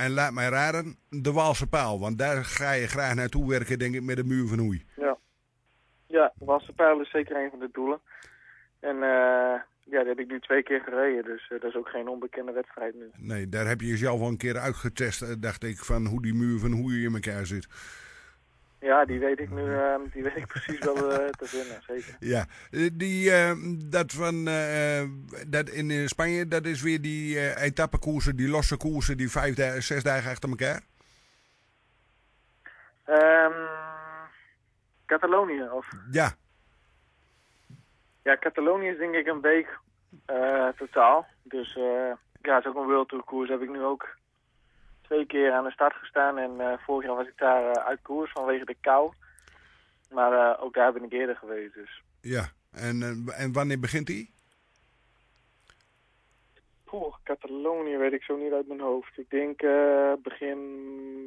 En laat mij raden, de Waalse paal. Want daar ga je graag naartoe werken, denk ik, met de muur van Hoei. Ja. Ja, Walse Pijl is zeker een van de doelen. En eh, ja, die heb ik nu twee keer gereden, dus eh, dat is ook geen onbekende wedstrijd nu. Nee, daar heb je jezelf al een keer uitgetest, eh, dacht ik, van hoe die muur van Hoei in elkaar zit. Ja, die weet ik nu, eh, die weet ik precies wel eh, te vinden, zeker. Ja, eh, die, eh, dat van, eh, dat in Spanje, dat is weer die etappekoersen, die losse koersen, die vijf, zes dagen achter elkaar. Ehm Catalonië, of? Ja, Ja, Catalonië is denk ik een week totaal. Dus ja, het is ook een World Tour koers. Heb ik nu ook twee keer aan de start gestaan. En eh, vorig jaar was ik daar eh, uit koers vanwege de kou. Maar eh, ook daar ben ik eerder geweest, dus. ja. En, en wanneer begint die? Poeh, Catalonië weet ik zo niet uit mijn hoofd. Ik denk begin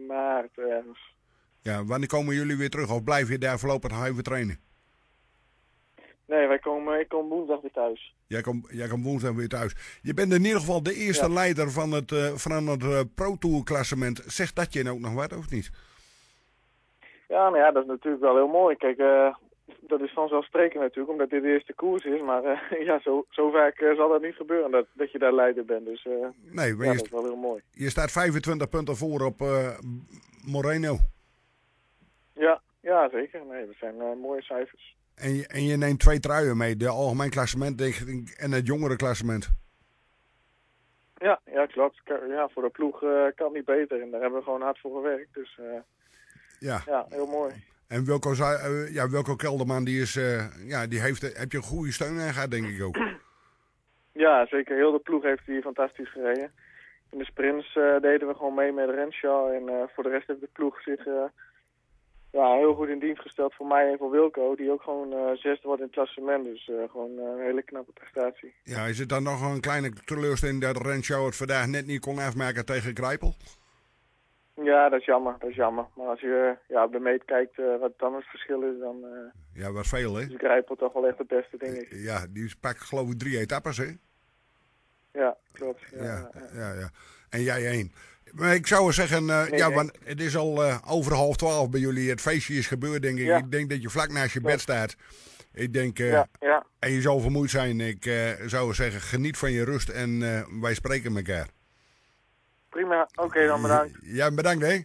maart ergens. Ja, wanneer komen jullie weer terug? Of blijf je daar voorlopig nog even trainen? Nee, wij komen, ik kom woensdag weer thuis. Jij komt jij komt woensdag weer thuis. Je bent in ieder geval de eerste Ja. leider van het, eh, van het eh, Pro Tour klassement. Zegt dat je ook nog wat, of niet? Ja, nou ja, dat is natuurlijk wel heel mooi. Kijk, eh, dat is vanzelfsprekend natuurlijk, omdat dit de eerste koers is. Maar ja, zo, zo vaak zal dat niet gebeuren, dat, dat je daar leider bent. Dus Nee, maar ja, je, dat is wel heel mooi. je staat 25 punten voor op Moreno. Ja, ja zeker. Nee, dat zijn mooie cijfers. En je, en je neemt twee truien mee. De algemeen klassement en het jongere klassement. Ja, ja klopt. Ja, voor de ploeg eh, kan het niet beter. En daar hebben we gewoon hard voor gewerkt. Dus eh, Ja. ja, heel mooi. En Wilco, eh, ja, Wilco Kelderman, die, is, ja, die heeft, heb je een goede steun aan gehad, denk ik ook. Ja, zeker. Heel de ploeg heeft hier fantastisch gereden. In de sprints deden we gewoon mee met Renshaw. En voor de rest heeft de ploeg zich ja, heel goed in dienst gesteld voor mij en voor Wilco. Die ook gewoon eh zesde wordt in het klassement. Dus eh, gewoon eh, een hele knappe prestatie. Ja, is het dan nog een kleine teleurstelling dat Renshaw het vandaag net niet kon afmaken tegen Grijpel? Ja, dat is jammer. Dat is jammer. Maar als je ja, op de meet kijkt wat dan het verschil is, dan Ja, wat veel, hè? is Grijpel toch wel echt het beste, denk ik. Ja, die pakt geloof ik drie etappes, hè? Ja, klopt. Ja. ja, ja. En jij één. Maar ik zou zeggen, eh, Nee, ja, nee. want het is al eh, over half twaalf bij jullie. Het feestje is gebeurd, denk ik. Ja. Ik denk dat je vlak naast je bed staat. Ik denk, eh, ja, ja. en je zal vermoeid zijn. Ik zou zeggen, geniet van je rust en wij spreken elkaar. Prima. Oké, dan bedankt. Ja, bedankt hè.